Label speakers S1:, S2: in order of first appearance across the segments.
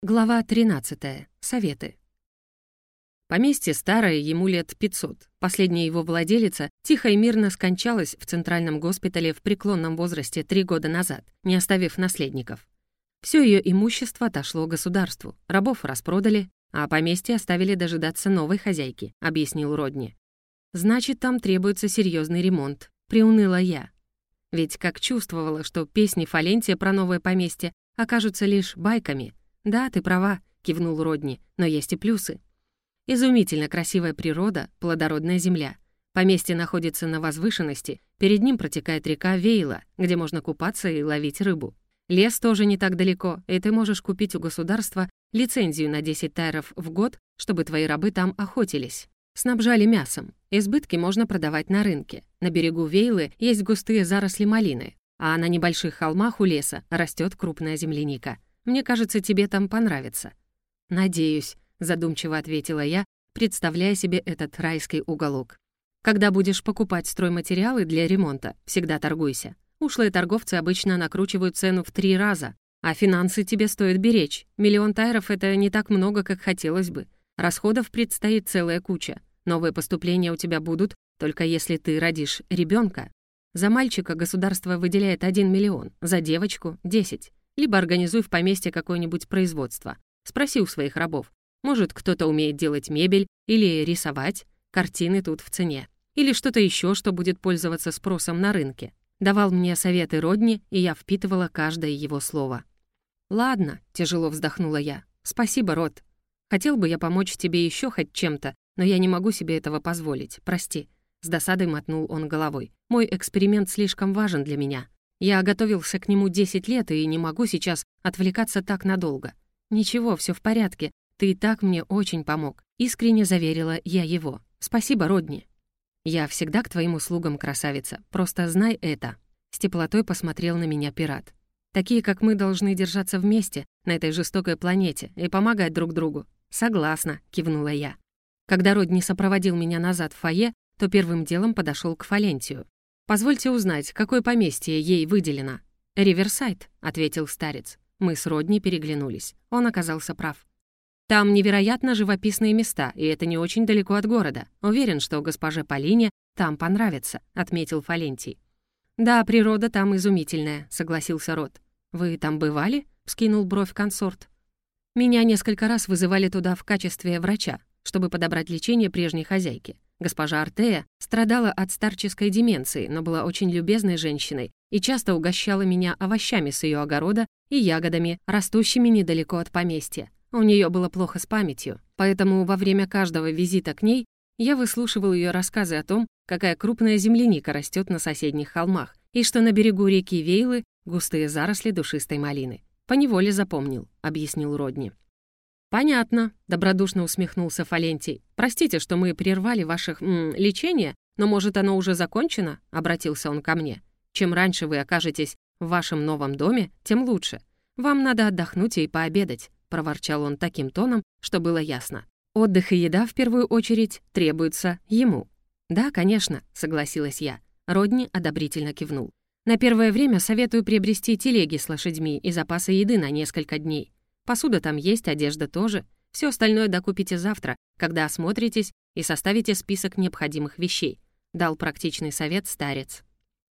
S1: Глава 13. Советы. Поместье старое, ему лет 500. Последняя его владелица тихо и мирно скончалась в центральном госпитале в преклонном возрасте три года назад, не оставив наследников. Все ее имущество отошло государству, рабов распродали, а поместье оставили дожидаться новой хозяйки, объяснил Родни. Значит, там требуется серьезный ремонт, приуныла я. Ведь как чувствовала, что песни Фалентия про новое поместье окажутся лишь байками — «Да, ты права», — кивнул Родни, «но есть и плюсы. Изумительно красивая природа, плодородная земля. Поместье находится на возвышенности, перед ним протекает река Вейла, где можно купаться и ловить рыбу. Лес тоже не так далеко, и ты можешь купить у государства лицензию на 10 тайров в год, чтобы твои рабы там охотились. Снабжали мясом. Избытки можно продавать на рынке. На берегу Вейлы есть густые заросли малины, а на небольших холмах у леса растет крупная земляника. Мне кажется, тебе там понравится». «Надеюсь», — задумчиво ответила я, представляя себе этот райский уголок. «Когда будешь покупать стройматериалы для ремонта, всегда торгуйся. Ушлые торговцы обычно накручивают цену в три раза, а финансы тебе стоит беречь. Миллион тайров — это не так много, как хотелось бы. Расходов предстоит целая куча. Новые поступления у тебя будут, только если ты родишь ребенка. За мальчика государство выделяет 1 миллион, за девочку — 10 либо организуй в поместье какое-нибудь производство. Спроси у своих рабов. Может, кто-то умеет делать мебель или рисовать, картины тут в цене. Или что-то еще, что будет пользоваться спросом на рынке. Давал мне советы Родни, и я впитывала каждое его слово. «Ладно», — тяжело вздохнула я. «Спасибо, Род. Хотел бы я помочь тебе еще хоть чем-то, но я не могу себе этого позволить, прости». С досадой мотнул он головой. «Мой эксперимент слишком важен для меня. Я готовился к нему 10 лет и не могу сейчас отвлекаться так надолго. Ничего, все в порядке. Ты и так мне очень помог. Искренне заверила я его. Спасибо, Родни. Я всегда к твоим услугам, красавица. Просто знай это. С теплотой посмотрел на меня пират. Такие, как мы, должны держаться вместе на этой жестокой планете и помогать друг другу. Согласна, кивнула я. Когда Родни сопроводил меня назад в фойе, то первым делом подошел к Фалентию. «Позвольте узнать, какое поместье ей выделено?» «Риверсайд», — ответил старец. Мы с Родни переглянулись. Он оказался прав. «Там невероятно живописные места, и это не очень далеко от города. Уверен, что госпоже Полине там понравится», — отметил Фалентий. «Да, природа там изумительная», — согласился Рот. «Вы там бывали?» — вскинул бровь консорт. «Меня несколько раз вызывали туда в качестве врача, чтобы подобрать лечение прежней хозяйки. Госпожа Артея страдала от старческой деменции, но была очень любезной женщиной и часто угощала меня овощами с ее огорода и ягодами, растущими недалеко от поместья. У нее было плохо с памятью, поэтому во время каждого визита к ней я выслушивал ее рассказы о том, какая крупная земляника растет на соседних холмах, и что на берегу реки Вейлы густые заросли душистой малины. «Поневоле запомнил», — объяснил Родни. «Понятно», — добродушно усмехнулся Фалентий. «Простите, что мы прервали ваших лечение, но, может, оно уже закончено?» — обратился он ко мне. «Чем раньше вы окажетесь в вашем новом доме, тем лучше. Вам надо отдохнуть и пообедать», — проворчал он таким тоном, что было ясно. «Отдых и еда, в первую очередь, требуются ему». «Да, конечно», — согласилась я. Родни одобрительно кивнул. «На первое время советую приобрести телеги с лошадьми и запасы еды на несколько дней. Посуда там есть, одежда тоже. Все остальное докупите завтра, когда осмотритесь и составите список необходимых вещей», — дал практичный совет старец.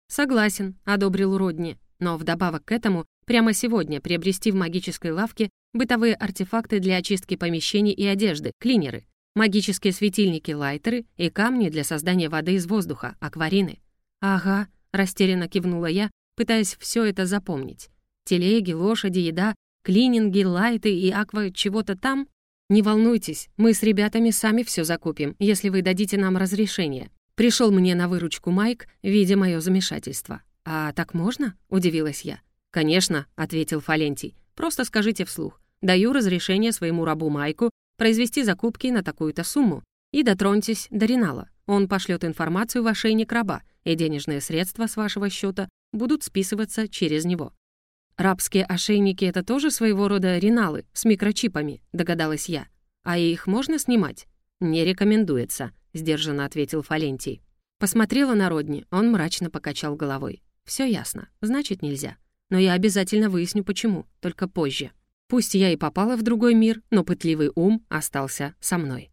S1: «Согласен», — одобрил Родни. «Но вдобавок к этому, прямо сегодня приобрести в магической лавке бытовые артефакты для очистки помещений и одежды, клинеры, магические светильники-лайтеры и камни для создания воды из воздуха, акварины». «Ага», — растерянно кивнула я, пытаясь все это запомнить. Телеги, лошади, еда Клининги, лайты и аква чего-то там? Не волнуйтесь, мы с ребятами сами все закупим, если вы дадите нам разрешение. Пришел мне на выручку Майк, видя мое замешательство. «А так можно?» — удивилась я. «Конечно», — ответил Фалентий. «Просто скажите вслух. Даю разрешение своему рабу Майку произвести закупки на такую-то сумму. И дотроньтесь до Ринала. Он пошлет информацию в ошейник раба, и денежные средства с вашего счета будут списываться через него. «Рабские ошейники — это тоже своего рода реналы с микрочипами», — догадалась я. «А их можно снимать?» «Не рекомендуется», — сдержанно ответил Фалентий. Посмотрела на Родни, он мрачно покачал головой. Все ясно, значит, нельзя. Но я обязательно выясню, почему, только позже». Пусть я и попала в другой мир, но пытливый ум остался со мной.